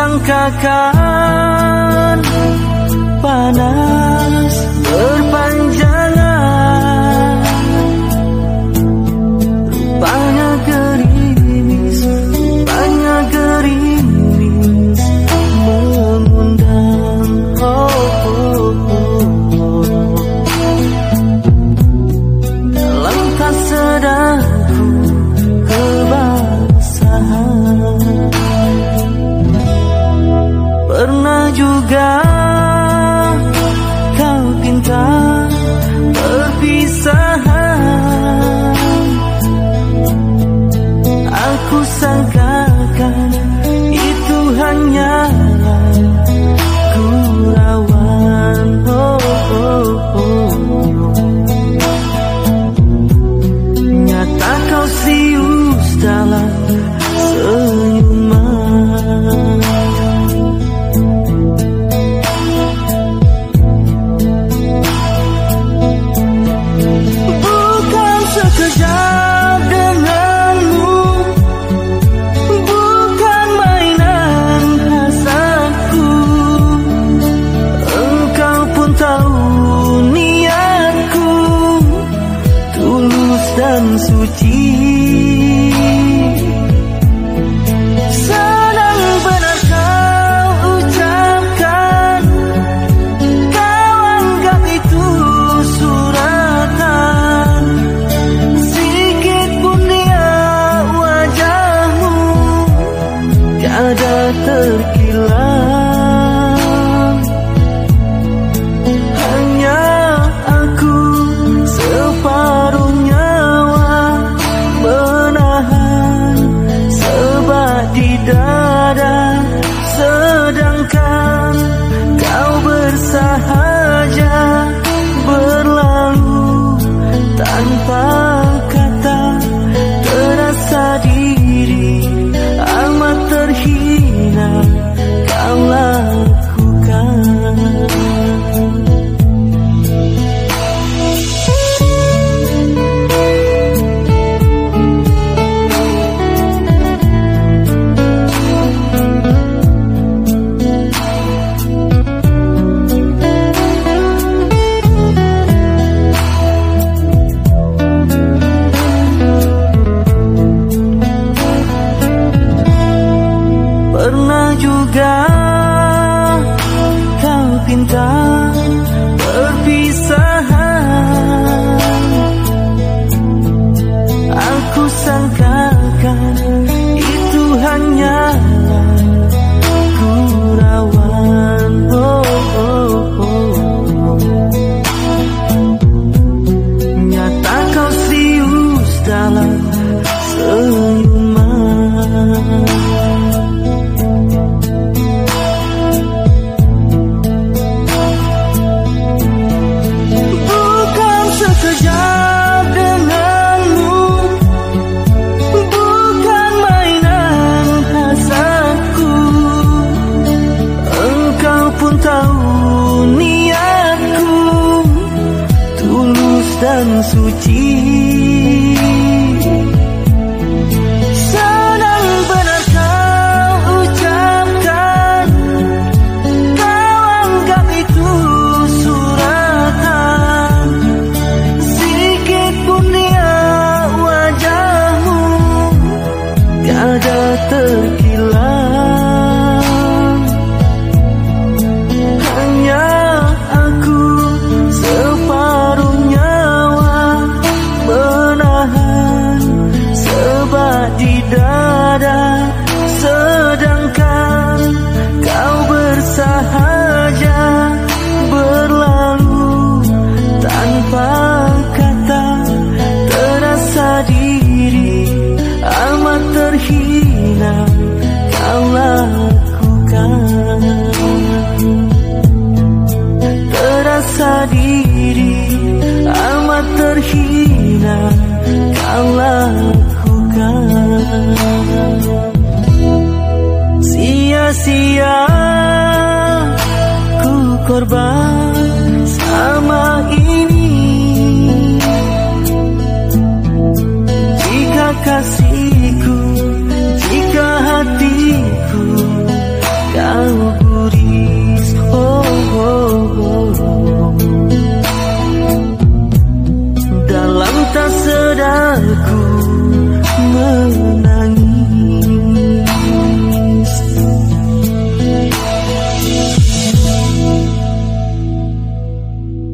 sangkakan panas. juga. Kau pinta perpisahan aku sangka high dan suci. hina kau lakukan. Terasa diri amat terhina kau lakukan. Sia-sia ku korban sama ini.